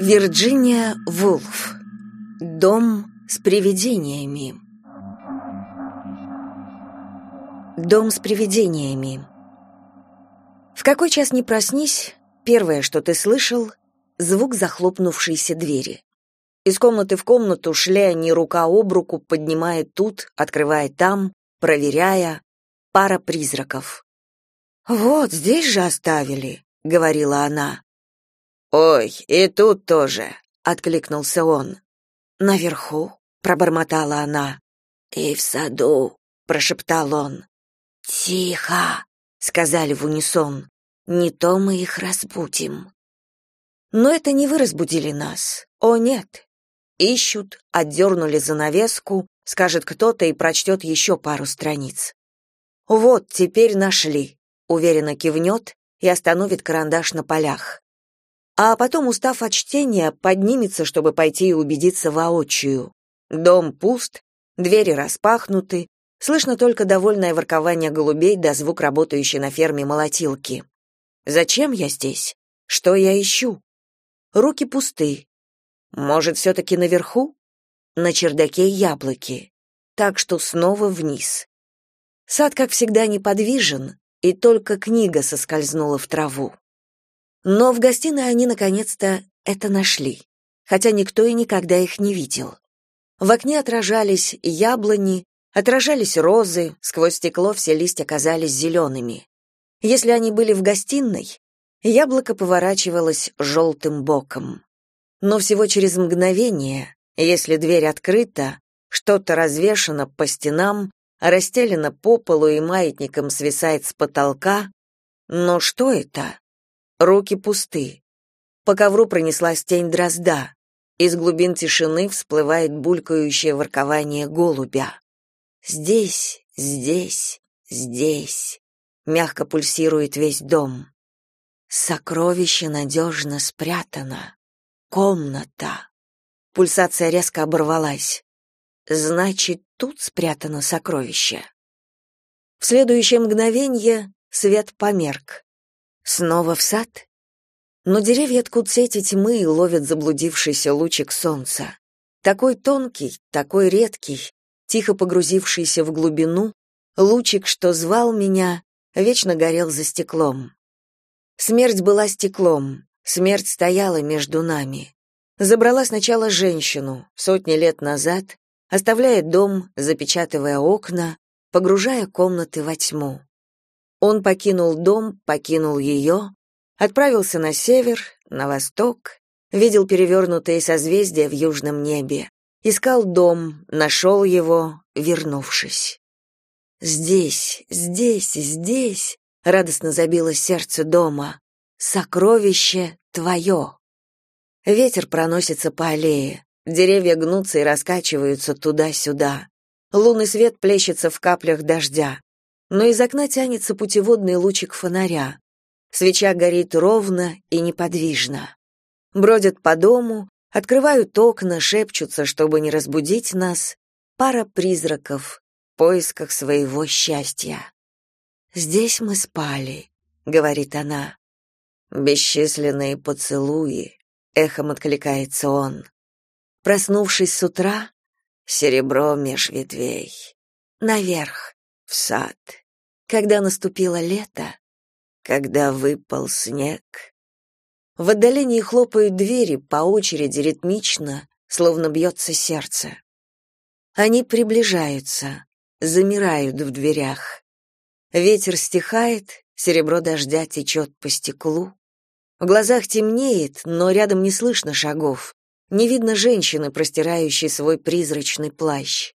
Вирджиния Вулф. Дом с привидениями. Дом с привидениями. В какой час не проснись, первое, что ты слышал звук захлопнувшейся двери. Из комнаты в комнату шли они рука об руку, поднимая тут, открывая там, проверяя. Пара призраков. «Вот, здесь же оставили», — говорила она. «Ой, и тут тоже», — откликнулся он. «Наверху», — пробормотала она. «И в саду», — прошептал он. «Тихо», — сказали в унисон. «Не то мы их разбудим». Но это не вы разбудили нас. О, нет. Ищут, отдернули занавеску, скажет кто-то и прочтет еще пару страниц. Вот, теперь нашли. Уверенно кивнет и остановит карандаш на полях а потом, устав от чтения, поднимется, чтобы пойти и убедиться воочию. Дом пуст, двери распахнуты, слышно только довольное воркование голубей да звук работающей на ферме молотилки. Зачем я здесь? Что я ищу? Руки пусты. Может, все-таки наверху? На чердаке яблоки. Так что снова вниз. Сад, как всегда, неподвижен, и только книга соскользнула в траву. Но в гостиной они наконец-то это нашли, хотя никто и никогда их не видел. В окне отражались яблони, отражались розы, сквозь стекло все листья казались зелеными. Если они были в гостиной, яблоко поворачивалось желтым боком. Но всего через мгновение, если дверь открыта, что-то развешано по стенам, расстелено по полу и маятником свисает с потолка. Но что это? Руки пусты. По ковру пронеслась тень дрозда. Из глубин тишины всплывает булькающее воркование голубя. Здесь, здесь, здесь. Мягко пульсирует весь дом. Сокровище надежно спрятано. Комната. Пульсация резко оборвалась. Значит, тут спрятано сокровище. В следующее мгновение свет померк. Снова в сад? Но деревья ткут сети тьмы и ловят заблудившийся лучик солнца. Такой тонкий, такой редкий, тихо погрузившийся в глубину, лучик, что звал меня, вечно горел за стеклом. Смерть была стеклом, смерть стояла между нами. Забрала сначала женщину, сотни лет назад, оставляя дом, запечатывая окна, погружая комнаты во тьму. Он покинул дом, покинул ее, отправился на север, на восток, видел перевернутые созвездия в южном небе, искал дом, нашел его, вернувшись. Здесь, здесь, здесь радостно забилось сердце дома. Сокровище твое. Ветер проносится по аллее, деревья гнутся и раскачиваются туда-сюда. Лунный свет плещется в каплях дождя но из окна тянется путеводный лучик фонаря. Свеча горит ровно и неподвижно. Бродят по дому, открывают окна, шепчутся, чтобы не разбудить нас. Пара призраков в поисках своего счастья. «Здесь мы спали», — говорит она. «Бесчисленные поцелуи», — эхом откликается он. Проснувшись с утра, серебро меж ветвей. Наверх, в сад. Когда наступило лето, когда выпал снег. В отдалении хлопают двери по очереди ритмично, словно бьется сердце. Они приближаются, замирают в дверях. Ветер стихает, серебро дождя течет по стеклу. В глазах темнеет, но рядом не слышно шагов. Не видно женщины, простирающей свой призрачный плащ.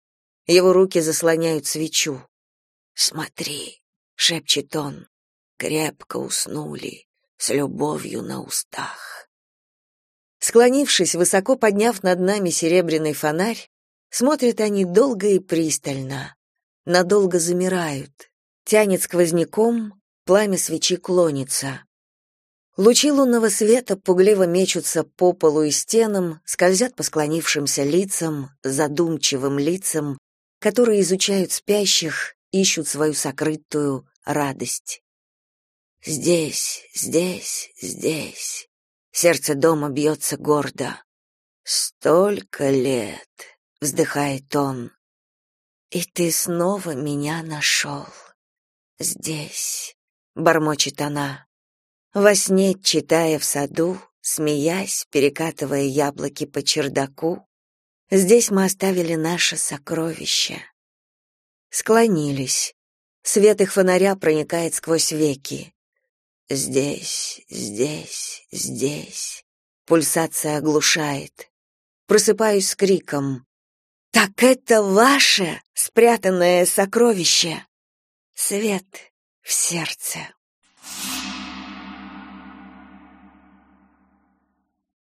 Его руки заслоняют свечу. «Смотри», — шепчет он, — «крепко уснули, с любовью на устах». Склонившись, высоко подняв над нами серебряный фонарь, смотрят они долго и пристально, надолго замирают, тянет сквозняком, пламя свечи клонится. Лучи лунного света пугливо мечутся по полу и стенам, скользят по склонившимся лицам, задумчивым лицам, которые изучают спящих ищут свою сокрытую радость. Здесь, здесь, здесь. Сердце дома бьется гордо. «Столько лет!» — вздыхает он. «И ты снова меня нашел. Здесь», — бормочет она. Во сне, читая в саду, смеясь, перекатывая яблоки по чердаку, здесь мы оставили наше сокровище. Склонились. Свет их фонаря проникает сквозь веки. Здесь, здесь, здесь. Пульсация оглушает. Просыпаюсь с криком. «Так это ваше спрятанное сокровище!» Свет в сердце.